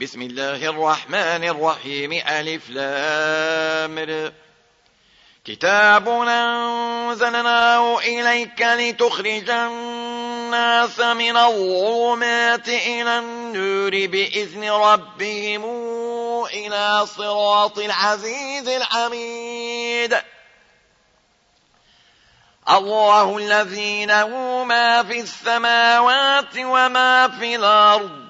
بسم الله الرحمن الرحيم ألف لامر كتاب أنزلناه إليك لتخرج الناس من الظلمات إلى النور بإذن ربهم إلى صراط العزيز الحميد. الله الذي له ما في السماوات وما في الأرض.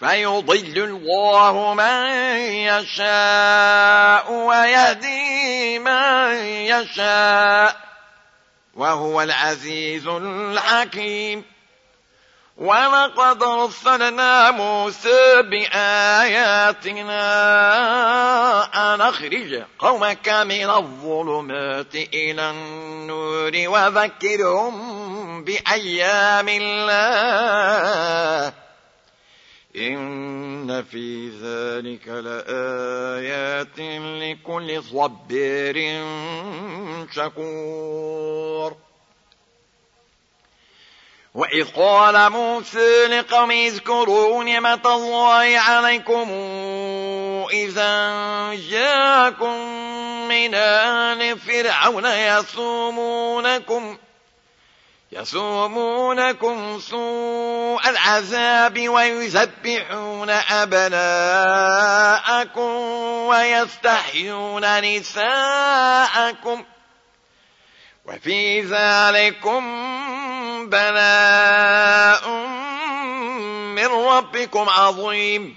فيضل الله من يشاء ويهدي من يشاء وهو العزيز الحكيم. ولقد ارسلنا موسى بآياتنا أن أخرج قومك من الظلمات إلى النور وذكرهم بأيام الله إن في ذلك لآيات لكل صبر شكور. وإذ قال موسى لقوم اذكروا نعمة الله عليكم إذا جاءكم من آل فرعون يصومونكم يصومونكم سوء العذاب ويذبحون أبناءكم ويستحيون نساءكم وفي ذلكم بلاء من ربكم عظيم.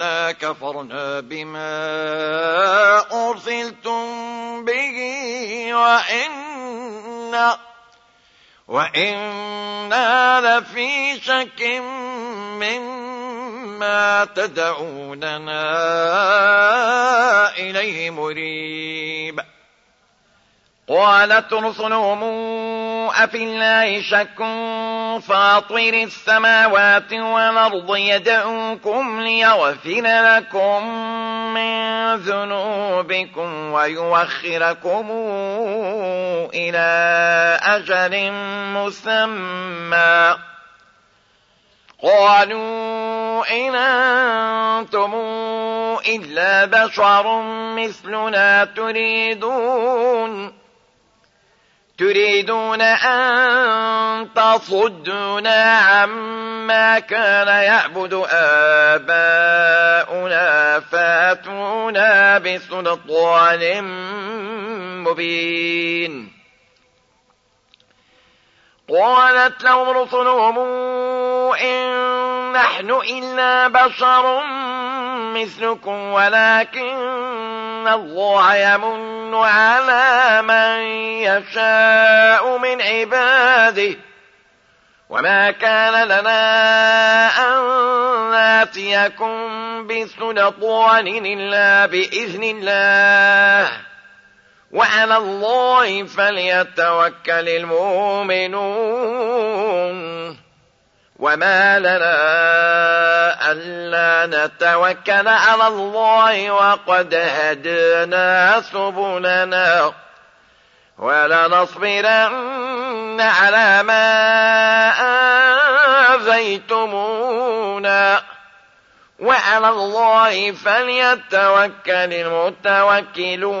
إنا كفرنا بما أرسلتم به وإنا وإنا لفي شك مما تدعوننا إليه مريب. قالت رسلهم أفي الله شك فاطر السماوات والأرض يدعوكم ليغفر لكم من ذنوبكم ويوخركم إلى أجل مسمى. قالوا إن أنتم إلا بشر مثلنا تريدون. تريدون أن تصدونا عما كان يعبد آباؤنا فاتونا بسلطان مبين. قالت لهم رسلهم إن نحن إلا بشر مثلكم ولكن الله يمن على من يشاء من عباده وما كان لنا أن ناتيكم بسلطان إلا بإذن الله وعلى الله فليتوكل المؤمنون وما لنا ألا نتوكل على الله وقد هدنا سبلنا ولنصبرن على ما آذيتمونا وعلى الله فليتوكل المتوكلون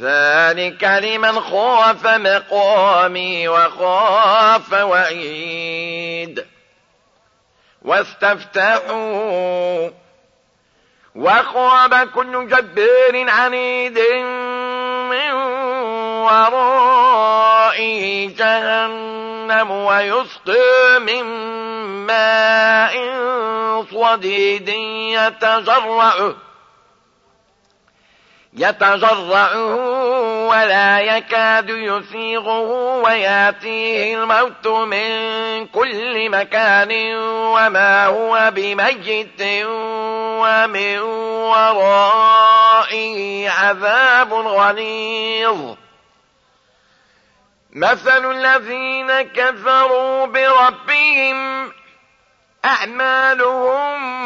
ذلك لمن خاف مقامي وخاف وعيد. واستفتحوا وخاب كل جبار عنيد من ورائه جهنم ويسقى من ماء صديد يتجرعه يتجرعه ولا يكاد يسيغه ويأتيه الموت من كل مكان وما هو بميت ومن ورائه عذاب غليظ. مثل الذين كفروا بربهم أعمالهم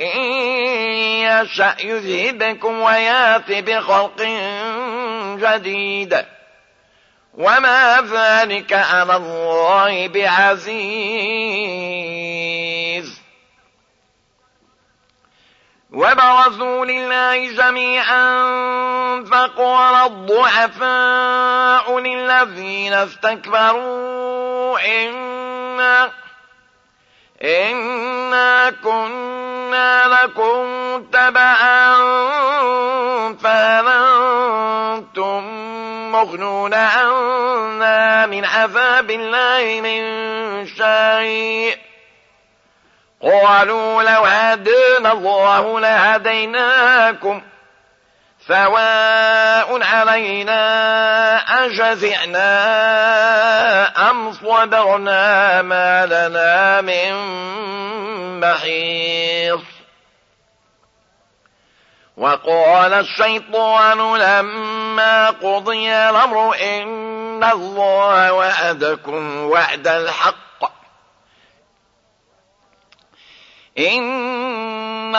إن يشأ يذهبكم ويأت بخلق جديد. وما ذلك على الله بعزيز. وبرزوا لله جميعا فقال الضعفاء للذين استكبروا إنا, إنا كنا لكم تبعا فهل أنتم مغنون عنا من عذاب الله من شيء قالوا لو هدينا الله لهديناكم سواء علينا أجزعنا أم صبرنا ما لنا من محيص وقال الشيطان لما قضي الأمر إن الله وعدكم وعد الحق إن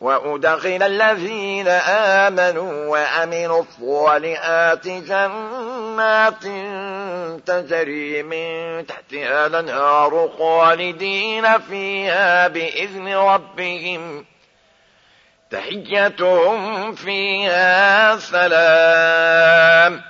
وأدخل الذين آمنوا وأمنوا الصالحات جنات تجري من تحتها الأنهار خالدين فيها بإذن ربهم. تحيتهم فيها سلام.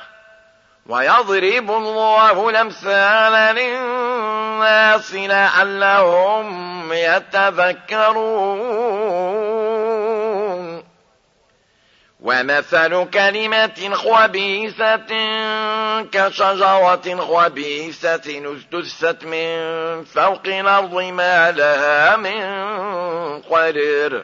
ويضرب الله الأمثال للناس لعلهم يتذكرون. ومثل كلمة خبيثة كشجرة خبيثة اجتثت من فوق الأرض ما لها من قرر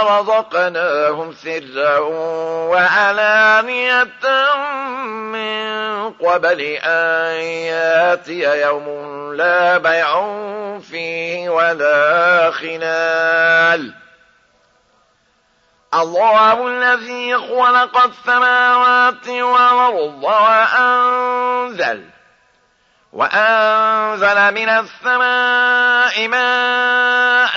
رزقناهم سرا وعلانية من قبل أن يأتي يوم لا بيع فيه ولا خلال. الله الذي خلق السماوات والأرض وأنزل وأنزل من السماء ماء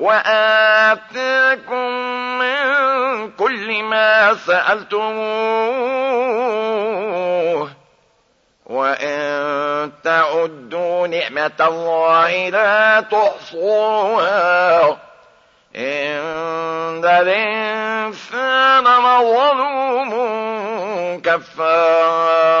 وآتاكم من كل ما سألتموه. وإن تعدوا نعمة الله لا تحصوها. إن الإنسان لظلوم كفار.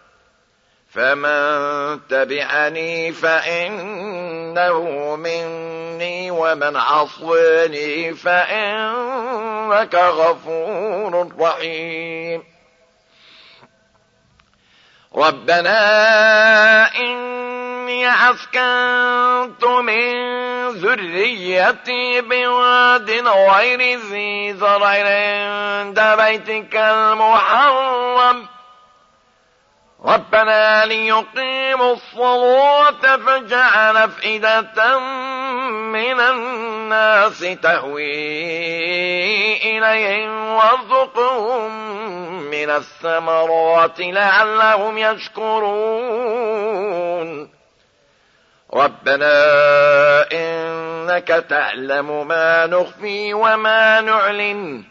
فمن تبعني فإنه مني ومن عصوني فإنك غفور رحيم. ربنا إن الذي أسكنت من ذريتي بواد غير ذي زرع عند بيتك المحرم. ربنا ليقيموا الصلاة فجعل أفئدة من الناس تهوي إليهم وارزقهم من الثمرات لعلهم يشكرون. ربنا إنك تعلم ما نخفي وما نعلن.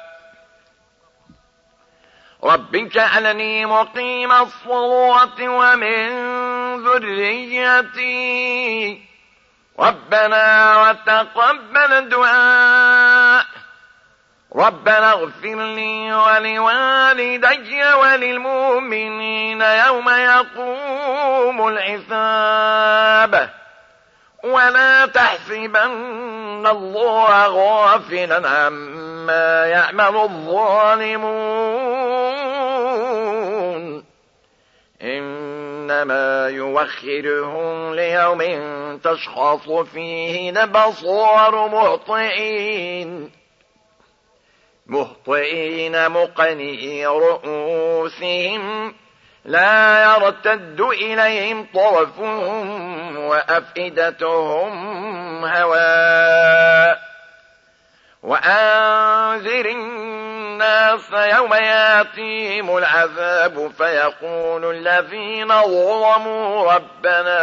رب اجعلني مقيم الصلاة ومن ذريتي ربنا وتقبل دعاء ربنا اغفر لي ولوالدي وللمؤمنين يوم يقوم الحساب ولا تحسبن الله غافلا عما يعمل الظالمون إنما يوخرهم ليوم تشخص فيه نبصار مهطئين مهطئين مقنئي رؤوسهم لا يرتد إليهم طرفهم وأفئدتهم هواء. وأنذر الناس يوم ياتيهم العذاب فيقول الذين ظلموا ربنا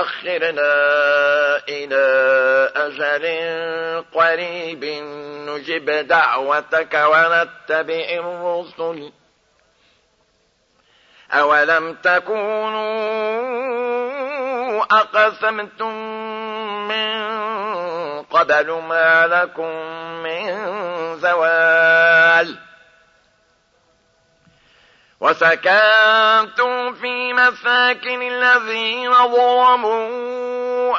أخرنا إلى أجل قريب نجب دعوتك ونتبع الرسل. أولم تكونوا أقسمتم قبل ما لكم من زوال وسكنتم في مساكن الذين ظلموا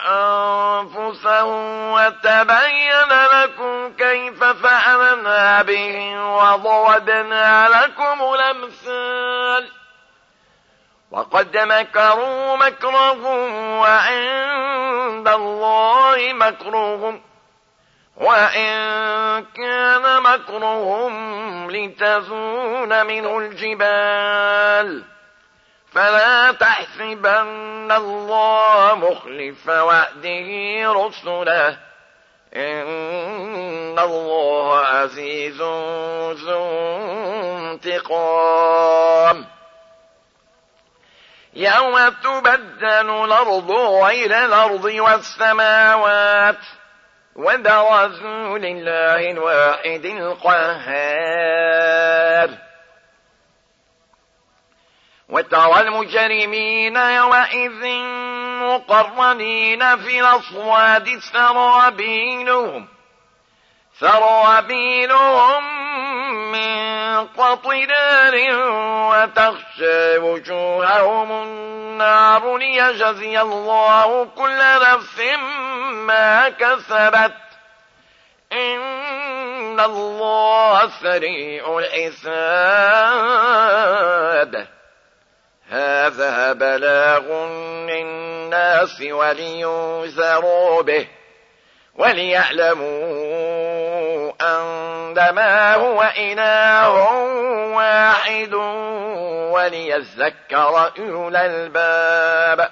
أنفسهم وتبين لكم كيف فعلنا بهم وضربنا لكم الأمثال وقد مكروا مكرهم وعند الله مكرهم وإن كان مكرهم لتزون منه الجبال فلا تحسبن الله مخلف وعده رسله إن الله عزيز ذو انتقام يوم تبدل الأرض غير الأرض والسماوات وبرزوا لله الواحد القهار وترى المجرمين يومئذ مقرنين في الأصواد سرابيلهم سرابيلهم قطران وتخشى وجوههم النار ليجزي الله كل نفس ما كسبت. إن الله سريع الحساب. هذا بلاغ للناس ولينذروا به وليعلموا أنما هو إله واحد وليذكر أولى الباب